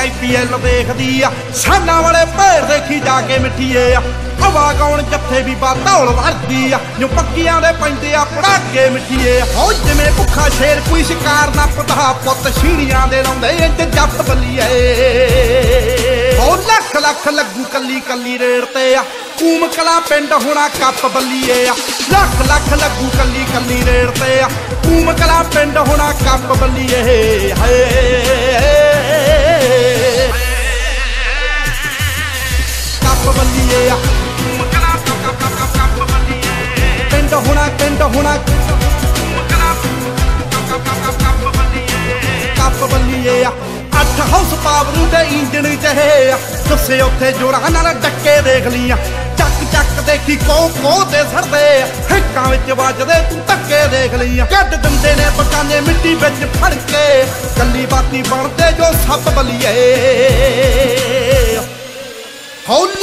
IPL ਦੇਖਦੀ ਆ ਸਾਨਾ ਵਾਲੇ ਭੇੜ ਦੇਖੀ ਜਾ ਕੇ ਮਿੱਠੀਏ ਆ ਹਵਾ ਗਾਉਣ ਜੱਥੇ ਵੀ ਬਾ ਧੌਲ ਵਰਦੀ ਆ। ਜੋ ਪੱਕੀਆਂ ਦੇ ਪੈਂਦੇ ਆ, ਪੜਾਕੇ ਮਿੱਠੀਏ। ਹੋ ਜਿਵੇਂ ਭੁੱਖਾ ਸ਼ੇਰ, ਕੋਈ ਸ਼ਿਕਾਰ ਨਾ ਪਤਾ ਪੁੱਤ ਛੀੜੀਆਂ ਦੇ ਲਾਉਂਦੇ ਇੰਜ ਜੱਟ ਬੱਲੀਏ। ਹੋ ਲੱਖ ਲੱਖ ਲੱਗੂ ਕੱਲੀ ਕੱਲੀ ਰੇੜ ਤੇ ਆ। ਕੂਮ ਕਲਾ ਪਿੰਡ ਹੋਣਾ ਕੱਪ ਬੱਲੀਏ ਆ। ਲੱਖ ਲੱਖ ਲੱਗੂ ਕੱਲੀ ਕੱਲੀ ਰੇੜ ਤੇ ਆ। ਕੂਮ ਕਲਾ ਪਿੰਡ ਹੋਣਾ ਕੱਪ ਬੱਲੀਏ। ਹਾਏ। ਕੱਪ ਬੱਲੀਏ ਹੋਣਾ ਪਿੰਡ ਹੋਣਾ ਕੱਪ ਬੱਲੀਏ ਆ ਅੱਠ ਹਾਊਸ ਪਾਵਰ ਦੇ ਇੰਜਣ ਚਹੇ ਆ ਦੱਸੇ ਉੱਥੇ ਜੋੜਾਂ ਨਾਲ ਡੱਕੇ ਦੇਖ ਲੀਆਂ ਚੱਕ ਚੱਕ ਦੇਖੀ ਕੋ ਕੋ ਤੇ ਸੜਦੇ ਹਿੱਕਾਂ ਵਿੱਚ ਵੱਜਦੇ ਤੂੰ ਧੱਕੇ ਦੇਖ ਲਈਆਂ ਕੱਢ ਦਿੰਦੇ ਨੇ ਬਕਾਨੇ ਮਿੱਟੀ ਵਿੱਚ ਫੜ ਕੇ ਕੱਲੀ ਬਾਤੀ ਬਣਦੇ ਜੋ ਸੱਪ ਬਲੀਏ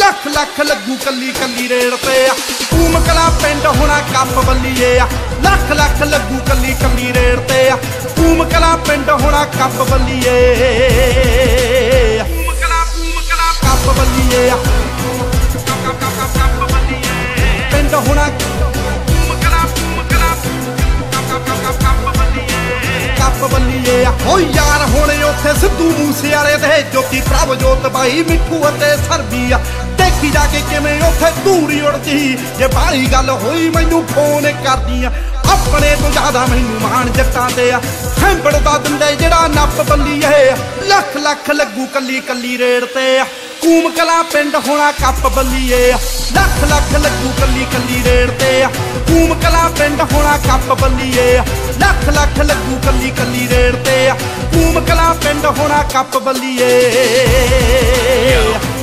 ਲੱਖ ਲੱਖ ਲੱਗੂ ਕੱਲੀ ਕੱਲੀ ਰੇੜ ਤੇ ਆ। ਕੂਮ ਕਲਾ ਪਿੰਡ ਹੋਣਾ ਕੱਪ ਬੱਲੀਏ ਆ। ਲੱਖ ਲੱਖ ਲੱਗੂ ਕੱਲੀ ਕੱਲੀ ਰੇੜ ਤੇ ਆ। ਕੂਮ ਕਲਾ ਪਿੰਡ ਹੋਣਾ ਕੱਪ ਬੱਲੀਏ ਕੂਮ ਕਲਾ ਕੂਮ ਕਲਾ ਕੱਪ ਬੱਲੀਏ ਆ। ਪਿੰਡ ਹੋਣਾ ਕੱਪ ਬੱਲੀਏ ਆ। ਹੋ ਯਾਰ, ਹੁਣ ਉੱਥੇ ਸਿੱਧੂ ਮੂਸੇ ਵਾਲੇ ਦੇ ਜੋਤੀ ਪ੍ਰਭ ਜੋਤ ਬਾਈ, ਮਿੱਠੂ ਅਤੇ ਸਰਬੀ ਆ। ਦੇਖੀ ਜਾ ਕੇ ਕਿਵੇਂ ਉੱਥੇ ਧੂੜੀ ਉੜਦੀ ਜੇ ਬਾਹਲੀ ਗੱਲ ਹੋਈ, ਮੈਨੂੰ ਫੋਨ ਕਰਦੀ ਆ ਆਪਣੇ ਤੋਂ ਜ਼ਿਆਦਾ ਮੈਨੂੰ ਮਾਣ ਜੱਟਾਂ ਤੇ ਆ। ਹੈਂਬੜਦਾ ਦਿੰਦੇ ਜਿਹੜਾ ਨੱਪ ਬੱਲੀਏ ਲੱਖ ਲੱਖ ਲੱਗੂ ਕੱਲੀ ਕੱਲੀ ਰੇੜ ਤੇ ਕੂਮ ਕਲਾ ਪਿੰਡ ਹੋਣਾ ਕੱਪ ਬੱਲੀਏ ਆ। ਲੱਖ ਲੱਖ ਲੱਗੂ ਕੱਲੀ ਕੱਲੀ ਰੇੜ ਤੇ ਆ। ਕੂਮ ਕਲਾ ਪਿੰਡ ਹੋਣਾ ਕੱਪ ਬੱਲੀਏ ਆ। ਲੱਖ ਲੱਖ ਲੱਗੂ ਕੱਲੀ ਕੱਲੀ ਰੇੜ ਤੇ ਆ। ਕੂਮ ਕਲਾ ਪਿੰਡ ਹੋਣਾ ਕੱਪ ਬੱਲੀਏ It's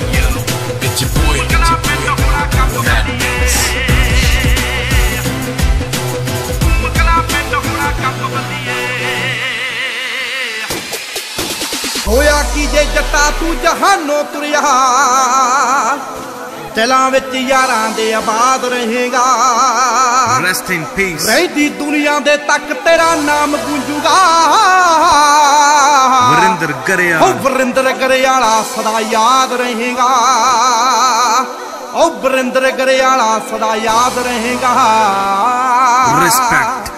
ਹੋਇਆ ਕੀ ਜੇ ਜੱਟਾ ਤੂੰ ਜਹਾਨੋਂ ਤੁਰਿਆ ਦਿਲਾਂ ਵਿੱਚ ਯਾਰਾਂ ਦੇ ਆਬਾਦ ਰਹੇਗਾ। Rest in peace. ਰਹਿੰਦੀ ਦੁਨੀਆ ਦੇ ਤੱਕ ਤੇਰਾ ਨਾਮ ਗੂੰਜੂਗਾ। ਵਰਿੰਦਰ ਗਰੇਆ ਵਰਿੰਦਰ ਗਰੇਵਾਲਾ ਸਦਾ ਯਾਦ ਰਹੇਗਾ। ਉਹ ਵਰਿੰਦਰ ਗਰੇਵਾਲਾ ਸਦਾ ਯਾਦ ਰਹੇਗਾ। Respect.